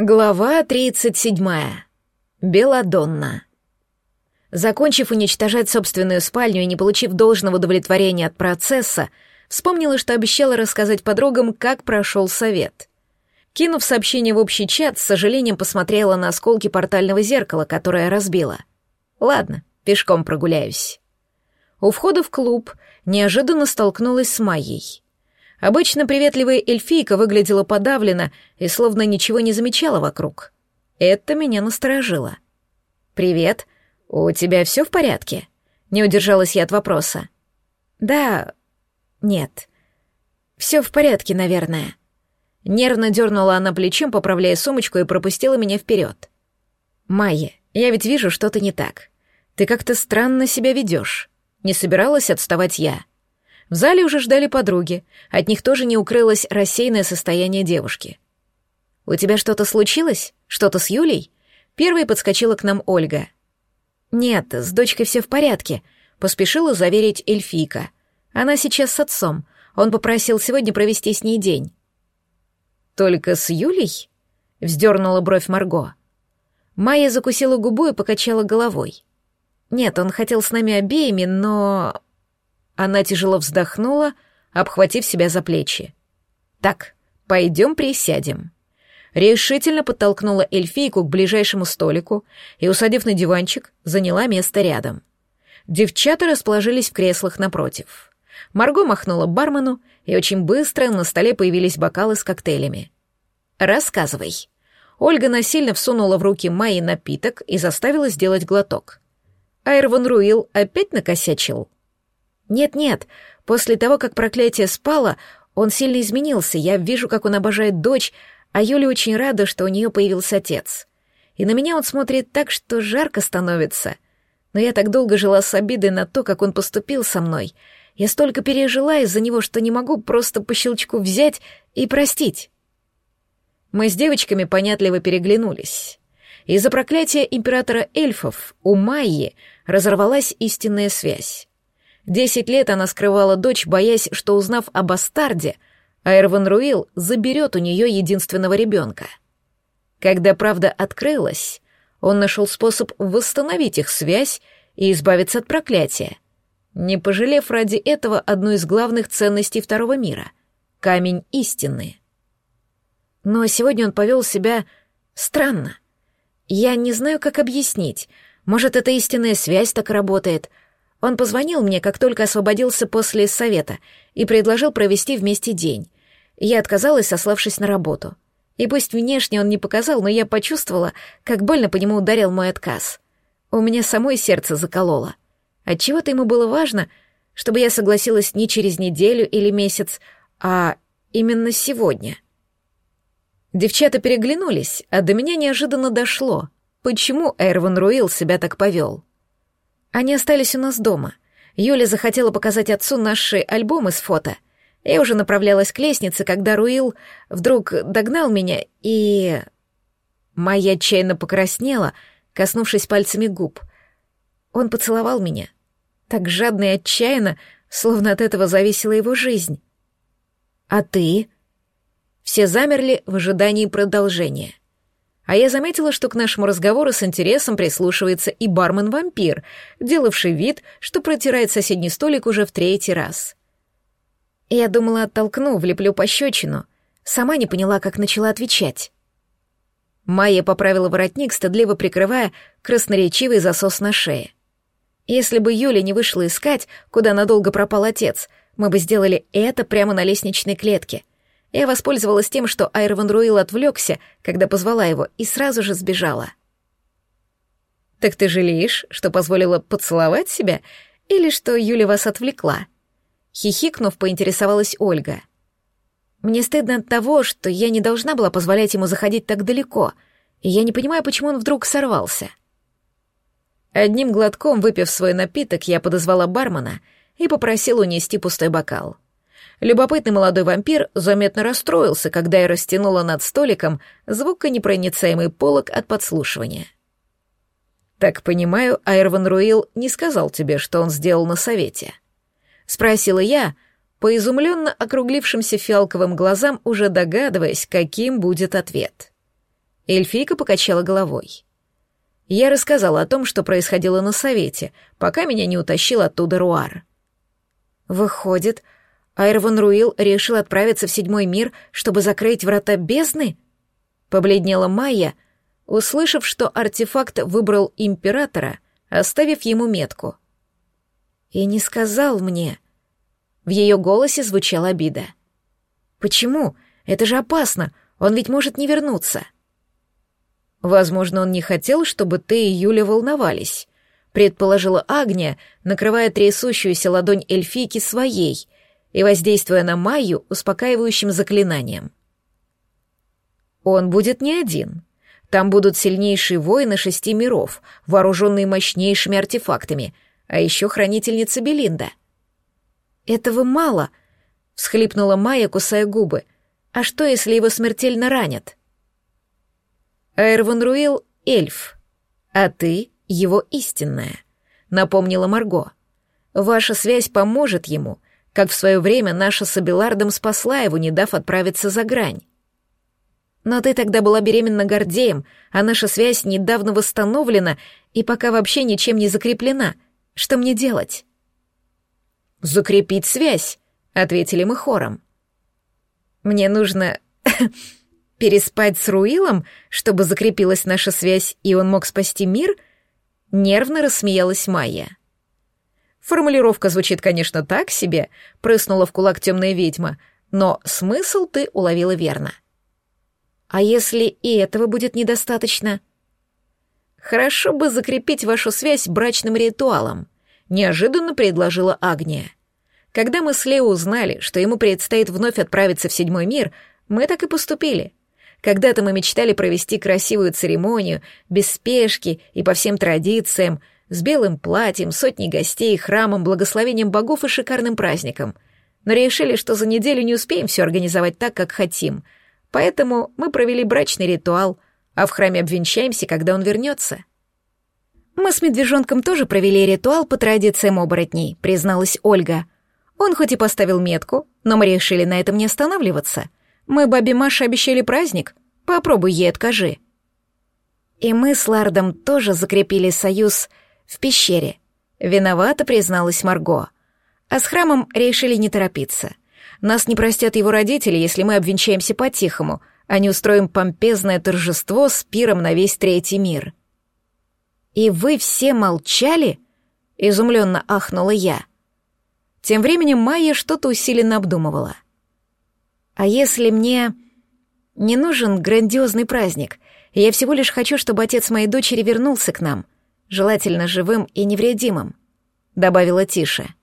Глава 37. Беладонна. Закончив уничтожать собственную спальню и не получив должного удовлетворения от процесса, вспомнила, что обещала рассказать подругам, как прошел совет. Кинув сообщение в общий чат, с сожалением посмотрела на осколки портального зеркала, которое разбила. Ладно, пешком прогуляюсь. У входа в клуб неожиданно столкнулась с Майей. Обычно приветливая эльфийка выглядела подавленно и словно ничего не замечала вокруг. Это меня насторожило. «Привет. У тебя все в порядке?» Не удержалась я от вопроса. «Да... нет. Все в порядке, наверное». Нервно дернула она плечом, поправляя сумочку, и пропустила меня вперед. «Майя, я ведь вижу что-то не так. Ты как-то странно себя ведешь. Не собиралась отставать я?» В зале уже ждали подруги, от них тоже не укрылось рассеянное состояние девушки. «У тебя что-то случилось? Что-то с Юлей?» Первой подскочила к нам Ольга. «Нет, с дочкой все в порядке», — поспешила заверить эльфийка. «Она сейчас с отцом. Он попросил сегодня провести с ней день». «Только с Юлей?» — вздернула бровь Марго. Майя закусила губу и покачала головой. «Нет, он хотел с нами обеими, но...» Она тяжело вздохнула, обхватив себя за плечи. «Так, пойдем присядем». Решительно подтолкнула эльфийку к ближайшему столику и, усадив на диванчик, заняла место рядом. Девчата расположились в креслах напротив. Марго махнула бармену, и очень быстро на столе появились бокалы с коктейлями. «Рассказывай». Ольга насильно всунула в руки Майи напиток и заставила сделать глоток. Айрван Руил опять накосячил. Нет-нет, после того, как проклятие спало, он сильно изменился. Я вижу, как он обожает дочь, а Юля очень рада, что у нее появился отец. И на меня он смотрит так, что жарко становится. Но я так долго жила с обидой на то, как он поступил со мной. Я столько пережила из-за него, что не могу просто по щелчку взять и простить. Мы с девочками понятливо переглянулись. Из-за проклятия императора эльфов у Майи разорвалась истинная связь. Десять лет она скрывала дочь, боясь, что, узнав о бастарде, Айрван Руил заберет у нее единственного ребенка. Когда правда открылась, он нашел способ восстановить их связь и избавиться от проклятия, не пожалев ради этого одну из главных ценностей второго мира — камень истины. Но сегодня он повел себя странно. Я не знаю, как объяснить. Может, эта истинная связь так работает — он позвонил мне, как только освободился после совета, и предложил провести вместе день. Я отказалась, сославшись на работу. И пусть внешне он не показал, но я почувствовала, как больно по нему ударил мой отказ. У меня самое сердце закололо. Отчего-то ему было важно, чтобы я согласилась не через неделю или месяц, а именно сегодня. Девчата переглянулись, а до меня неожиданно дошло, почему Эрван Руил себя так повел. Они остались у нас дома. Юля захотела показать отцу наши альбомы с фото. Я уже направлялась к лестнице, когда Руил вдруг догнал меня и... Майя отчаянно покраснела, коснувшись пальцами губ. Он поцеловал меня. Так жадно и отчаянно, словно от этого зависела его жизнь. «А ты?» Все замерли в ожидании продолжения. А я заметила, что к нашему разговору с интересом прислушивается и бармен-вампир, делавший вид, что протирает соседний столик уже в третий раз. Я думала, оттолкну, влеплю пощечину. Сама не поняла, как начала отвечать. Майя поправила воротник, стыдливо прикрывая красноречивый засос на шее. Если бы Юля не вышла искать, куда надолго пропал отец, мы бы сделали это прямо на лестничной клетке. Я воспользовалась тем, что Айрван Руил отвлекся, когда позвала его, и сразу же сбежала. «Так ты жалеешь, что позволила поцеловать себя, или что Юля вас отвлекла?» Хихикнув, поинтересовалась Ольга. «Мне стыдно от того, что я не должна была позволять ему заходить так далеко, и я не понимаю, почему он вдруг сорвался». Одним глотком выпив свой напиток, я подозвала бармена и попросила унести пустой бокал. Любопытный молодой вампир заметно расстроился, когда я растянула над столиком звуконепроницаемый полог от подслушивания. «Так понимаю, Айрван Руил не сказал тебе, что он сделал на совете?» Спросила я, по изумленно округлившимся фиалковым глазам, уже догадываясь, каким будет ответ. Эльфийка покачала головой. Я рассказала о том, что происходило на совете, пока меня не утащил оттуда Руар. Выходит, Айрван Руил решил отправиться в седьмой мир, чтобы закрыть врата бездны? Побледнела Майя, услышав, что артефакт выбрал императора, оставив ему метку. И не сказал мне. В ее голосе звучала обида. Почему? Это же опасно. Он ведь может не вернуться. Возможно, он не хотел, чтобы ты и Юля волновались, предположила Агния, накрывая трясущуюся ладонь эльфийки своей и воздействуя на Майю успокаивающим заклинанием. Он будет не один. Там будут сильнейшие воины шести миров, вооруженные мощнейшими артефактами, а еще хранительница Белинда. Этого мало, всхлипнула Майя, кусая губы. А что, если его смертельно ранят? Эрван Руил — эльф, а ты — его истинная», — напомнила Марго. «Ваша связь поможет ему, как в свое время наша с Абелардом спасла его, не дав отправиться за грань. Но ты тогда была беременна Гордеем, а наша связь недавно восстановлена и пока вообще ничем не закреплена. Что мне делать?» «Закрепить связь», — ответили мы хором. «Мне нужно Переспать с Руилом, чтобы закрепилась наша связь, и он мог спасти мир? Нервно рассмеялась Майя. Формулировка звучит, конечно, так себе, прыснула в кулак темная ведьма, но смысл ты уловила верно. А если и этого будет недостаточно? Хорошо бы закрепить вашу связь брачным ритуалом, неожиданно предложила Агния. Когда мы с Лео узнали, что ему предстоит вновь отправиться в седьмой мир, мы так и поступили. Когда-то мы мечтали провести красивую церемонию, без спешки и по всем традициям, с белым платьем, сотней гостей, храмом, благословением богов и шикарным праздником. Но решили, что за неделю не успеем все организовать так, как хотим. Поэтому мы провели брачный ритуал, а в храме обвенчаемся, когда он вернется. Мы с медвежонком тоже провели ритуал по традициям оборотней, призналась Ольга. Он хоть и поставил метку, но мы решили на этом не останавливаться — мы бабе Маше обещали праздник. Попробуй ей откажи». И мы с Лардом тоже закрепили союз в пещере. Виновата призналась Марго. А с храмом решили не торопиться. Нас не простят его родители, если мы обвенчаемся по-тихому, а не устроим помпезное торжество с пиром на весь третий мир. «И вы все молчали?» — изумленно ахнула я. Тем временем Майя что-то усиленно обдумывала — а если мне не нужен грандиозный праздник, я всего лишь хочу, чтобы отец моей дочери вернулся к нам, желательно живым и невредимым, добавила Тише.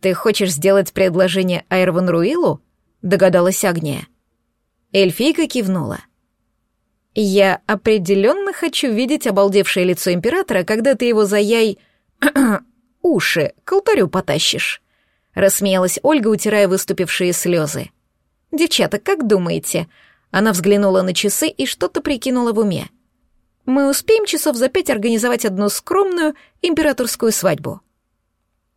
Ты хочешь сделать предложение Айрван Руилу? догадалась Агния. Эльфийка кивнула. Я определенно хочу видеть обалдевшее лицо императора, когда ты его за яй уши к алтарю потащишь. Рассмеялась Ольга, утирая выступившие слезы. «Девчата, как думаете?» Она взглянула на часы и что-то прикинула в уме. «Мы успеем часов за пять организовать одну скромную императорскую свадьбу».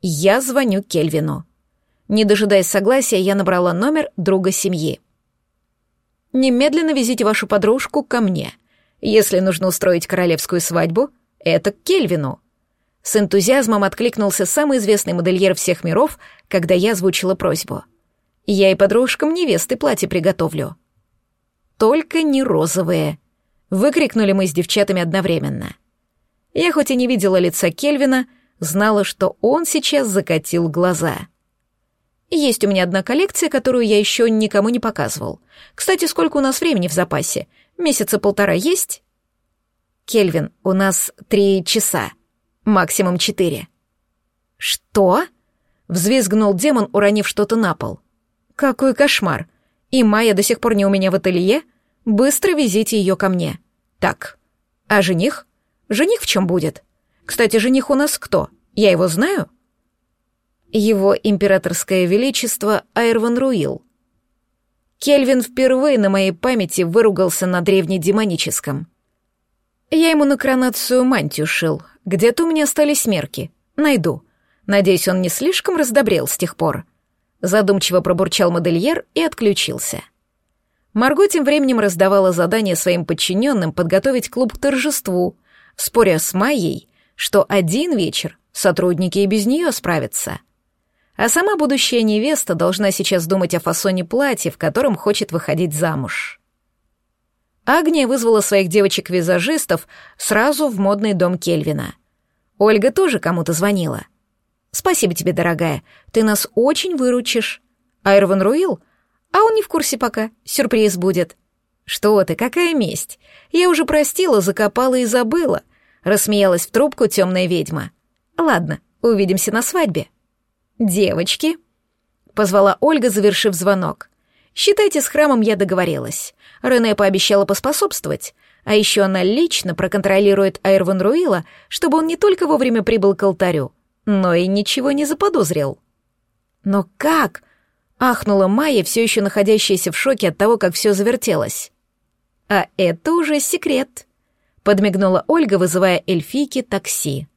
Я звоню Кельвину. Не дожидаясь согласия, я набрала номер друга семьи. «Немедленно везите вашу подружку ко мне. Если нужно устроить королевскую свадьбу, это к Кельвину», с энтузиазмом откликнулся самый известный модельер всех миров, когда я озвучила просьбу. Я и подружкам невесты платье приготовлю. Только не розовые. Выкрикнули мы с девчатами одновременно. Я хоть и не видела лица Кельвина, знала, что он сейчас закатил глаза. Есть у меня одна коллекция, которую я еще никому не показывал. Кстати, сколько у нас времени в запасе? Месяца полтора есть? Кельвин, у нас три часа максимум четыре. «Что?» — взвизгнул демон, уронив что-то на пол. «Какой кошмар! И Майя до сих пор не у меня в ателье? Быстро везите ее ко мне. Так, а жених? Жених в чем будет? Кстати, жених у нас кто? Я его знаю?» Его императорское величество Айрван Руил. Кельвин впервые на моей памяти выругался на древнедемоническом. Я ему на коронацию мантию шил, где-то у меня остались мерки. Найду. Надеюсь, он не слишком раздобрел с тех пор. Задумчиво пробурчал модельер и отключился. Марго тем временем раздавала задание своим подчиненным подготовить клуб к торжеству, споря с Майей, что один вечер сотрудники и без нее справятся. А сама будущая невеста должна сейчас думать о фасоне платья, в котором хочет выходить замуж. Агния вызвала своих девочек-визажистов сразу в модный дом Кельвина. Ольга тоже кому-то звонила. «Спасибо тебе, дорогая, ты нас очень выручишь. Айрван Руил? А он не в курсе пока, сюрприз будет». «Что ты, какая месть? Я уже простила, закопала и забыла», — рассмеялась в трубку темная ведьма. «Ладно, увидимся на свадьбе». «Девочки», — позвала Ольга, завершив звонок. «Считайте, с храмом я договорилась. Рене пообещала поспособствовать, а еще она лично проконтролирует Айрван Руила, чтобы он не только вовремя прибыл к алтарю, но и ничего не заподозрил». «Но как?» — ахнула Майя, все еще находящаяся в шоке от того, как все завертелось. «А это уже секрет», — подмигнула Ольга, вызывая эльфийки такси.